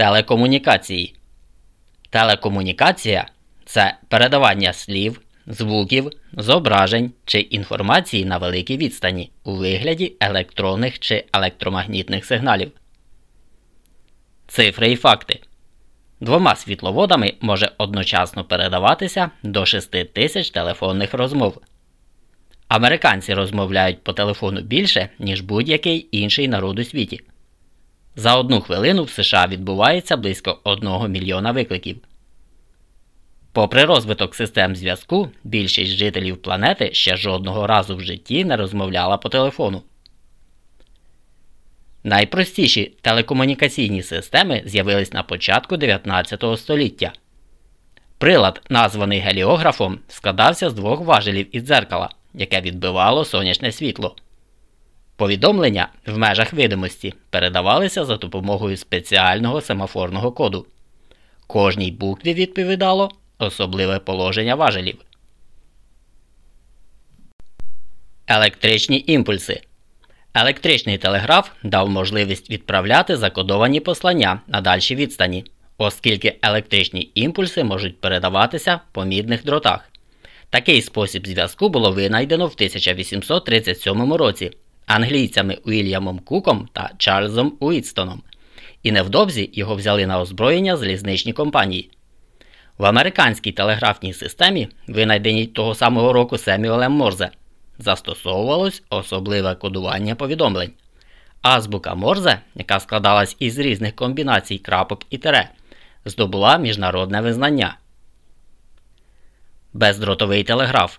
Телекомунікації. Телекомунікація це передавання слів, звуків, зображень чи інформації на великій відстані у вигляді електронних чи електромагнітних сигналів. Цифри і факти. Двома світловодами може одночасно передаватися до 6 тисяч телефонних розмов. Американці розмовляють по телефону більше, ніж будь-який інший народ у світі. За одну хвилину в США відбувається близько 1 мільйона викликів. Попри розвиток систем зв'язку, більшість жителів планети ще жодного разу в житті не розмовляла по телефону. Найпростіші телекомунікаційні системи з'явились на початку 19 століття. Прилад, названий геліографом, складався з двох важелів із дзеркала, яке відбивало сонячне світло. Повідомлення в межах видимості передавалися за допомогою спеціального семафорного коду. Кожній букві відповідало особливе положення важелів. Електричні імпульси. Електричний телеграф дав можливість відправляти закодовані послання на дальші відстані, оскільки електричні імпульси можуть передаватися по мідних дротах. Такий спосіб зв'язку було винайдено в 1837 році англійцями Уільямом Куком та Чарльзом Уітстоном, і невдовзі його взяли на озброєння залізничні компанії. В американській телеграфній системі, винайденій того самого року Семюелем Морзе, застосовувалось особливе кодування повідомлень. Азбука Морзе, яка складалась із різних комбінацій крапок і тере, здобула міжнародне визнання. Бездротовий телеграф.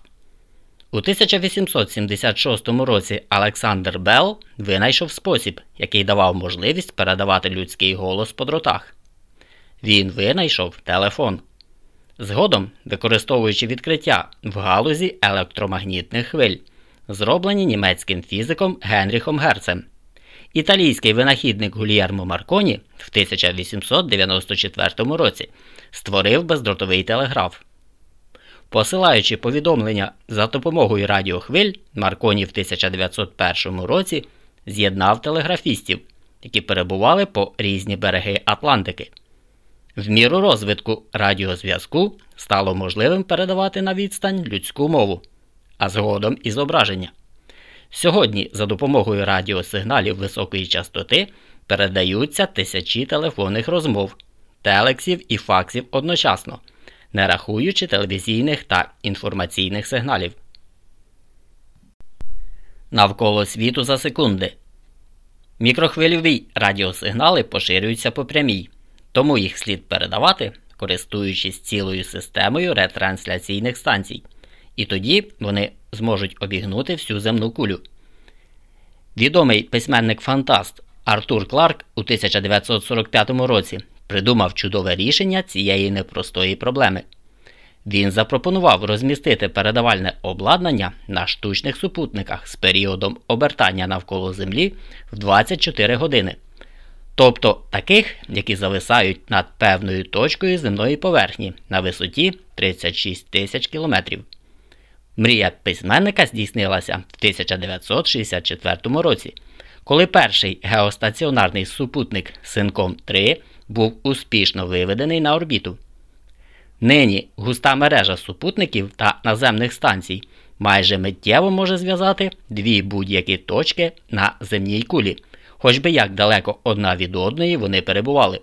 У 1876 році Олександр Белл винайшов спосіб, який давав можливість передавати людський голос по дротах. Він винайшов телефон. Згодом, використовуючи відкриття в галузі електромагнітних хвиль, зроблені німецьким фізиком Генріхом Герцем. Італійський винахідник Гульєрмо Марконі в 1894 році створив бездротовий телеграф. Посилаючи повідомлення за допомогою радіохвиль, Марконі в 1901 році з'єднав телеграфістів, які перебували по різні береги Атлантики. В міру розвитку радіозв'язку стало можливим передавати на відстань людську мову, а згодом і зображення. Сьогодні за допомогою радіосигналів високої частоти передаються тисячі телефонних розмов, телексів і факсів одночасно, не рахуючи телевізійних та інформаційних сигналів. Навколо світу за секунди. Мікрохвильові радіосигнали поширюються по прямій тому їх слід передавати, користуючись цілою системою ретрансляційних станцій, і тоді вони зможуть обігнути всю земну кулю. Відомий письменник Фантаст Артур Кларк у 1945 році придумав чудове рішення цієї непростої проблеми. Він запропонував розмістити передавальне обладнання на штучних супутниках з періодом обертання навколо Землі в 24 години тобто таких, які зависають над певною точкою земної поверхні на висоті 36 тисяч кілометрів. Мрія письменника здійснилася в 1964 році, коли перший геостаціонарний супутник Синком 3 був успішно виведений на орбіту. Нині густа мережа супутників та наземних станцій майже миттєво може зв'язати дві будь-які точки на земній кулі хоч би як далеко одна від одної вони перебували.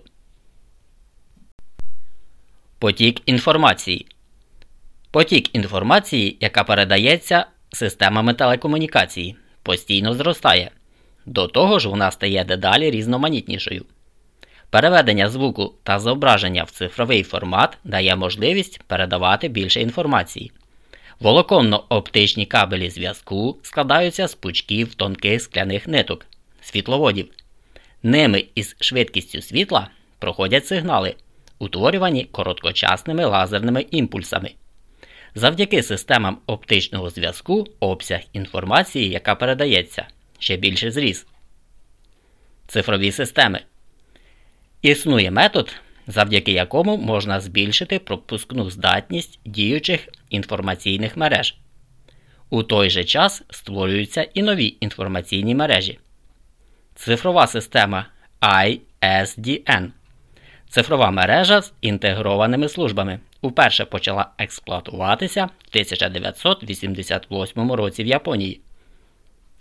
Потік інформації. Потік інформації, яка передається системами телекомунікації, постійно зростає. До того ж, вона стає дедалі різноманітнішою. Переведення звуку та зображення в цифровий формат дає можливість передавати більше інформації. Волоконно-оптичні кабелі зв'язку складаються з пучків тонких скляних ниток, світловодів. Ними із швидкістю світла проходять сигнали, утворювані короткочасними лазерними імпульсами. Завдяки системам оптичного зв'язку обсяг інформації, яка передається, ще більше зріс. Цифрові системи. Існує метод, завдяки якому можна збільшити пропускну здатність діючих інформаційних мереж. У той же час створюються і нові інформаційні мережі. Цифрова система ISDN Цифрова мережа з інтегрованими службами уперше почала експлуатуватися в 1988 році в Японії.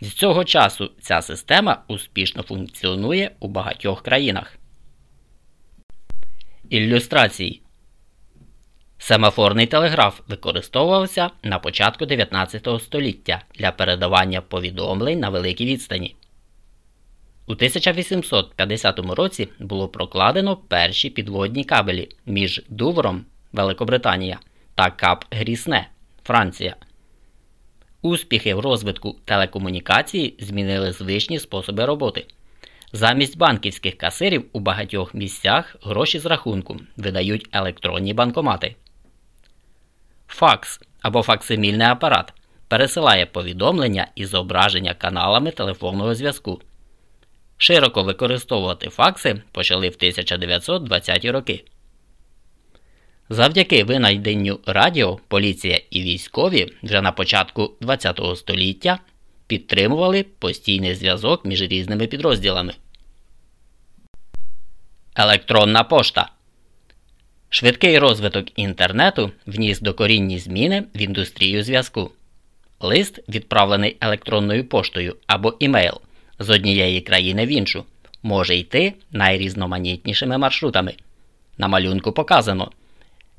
З цього часу ця система успішно функціонує у багатьох країнах. Ілюстрації Семафорний телеграф використовувався на початку 19 століття для передавання повідомлень на великій відстані. У 1850 році було прокладено перші підводні кабелі між Дувром, Великобританія та Кап Грісне, Франція. Успіхи в розвитку телекомунікації змінили звичні способи роботи. Замість банківських касирів у багатьох місцях гроші з рахунку видають електронні банкомати. Факс або факсимільний апарат пересилає повідомлення і зображення каналами телефонного зв'язку. Широко використовувати факси почали в 1920-ті роки. Завдяки винайденню радіо, поліція і військові вже на початку ХХ століття підтримували постійний зв'язок між різними підрозділами. Електронна пошта Швидкий розвиток інтернету вніс докорінні зміни в індустрію зв'язку. Лист, відправлений електронною поштою або імейл з однієї країни в іншу, може йти найрізноманітнішими маршрутами. На малюнку показано,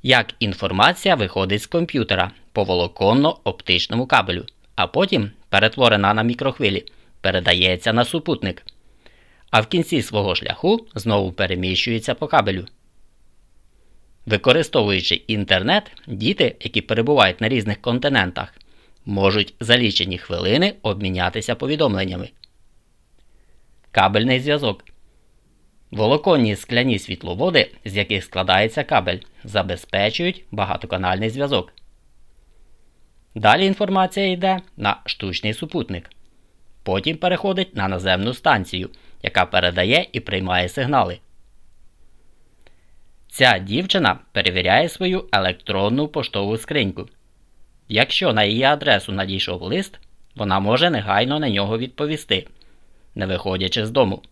як інформація виходить з комп'ютера по волоконно-оптичному кабелю, а потім, перетворена на мікрохвилі, передається на супутник. А в кінці свого шляху знову переміщується по кабелю. Використовуючи інтернет, діти, які перебувають на різних континентах, можуть за лічені хвилини обмінятися повідомленнями. Кабельний зв'язок. Волоконні скляні світловоди, з яких складається кабель, забезпечують багатоканальний зв'язок. Далі інформація йде на штучний супутник. Потім переходить на наземну станцію, яка передає і приймає сигнали. Ця дівчина перевіряє свою електронну поштову скриньку. Якщо на її адресу надійшов лист, вона може негайно на нього відповісти, не виходячи з дому.